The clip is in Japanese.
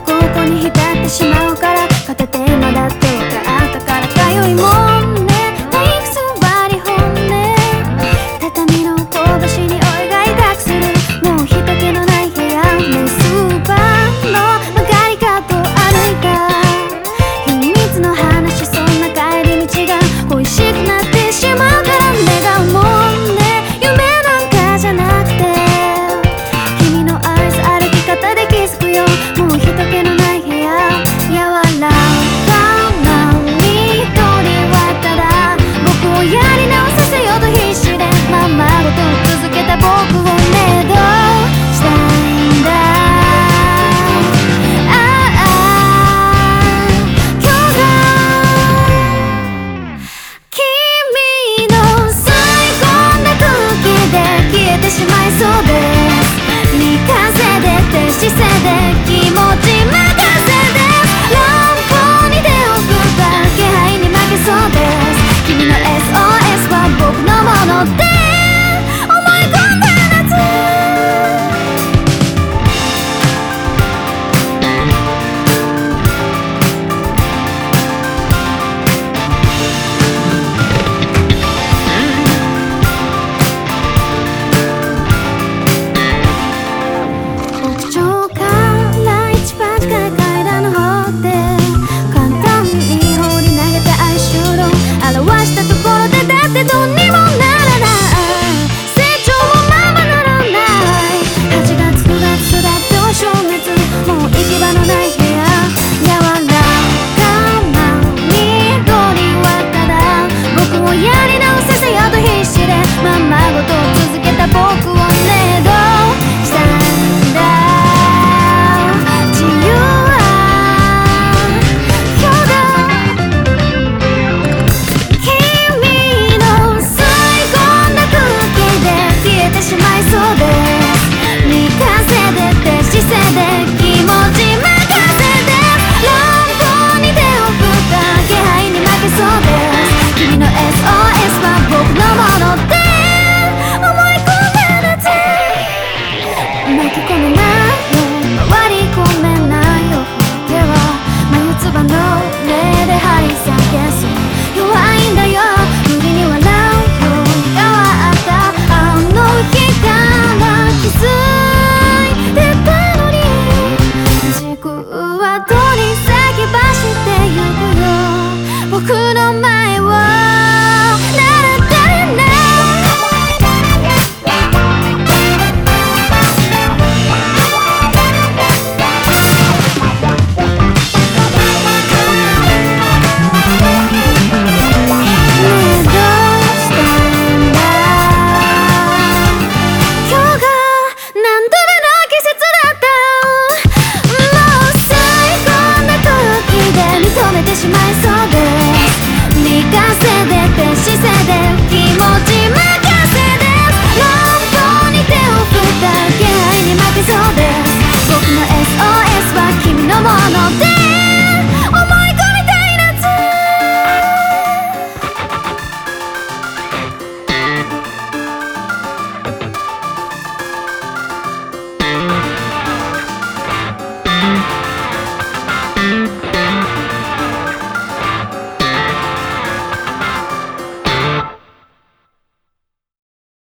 ここに浸ってしまうから片手 on my wall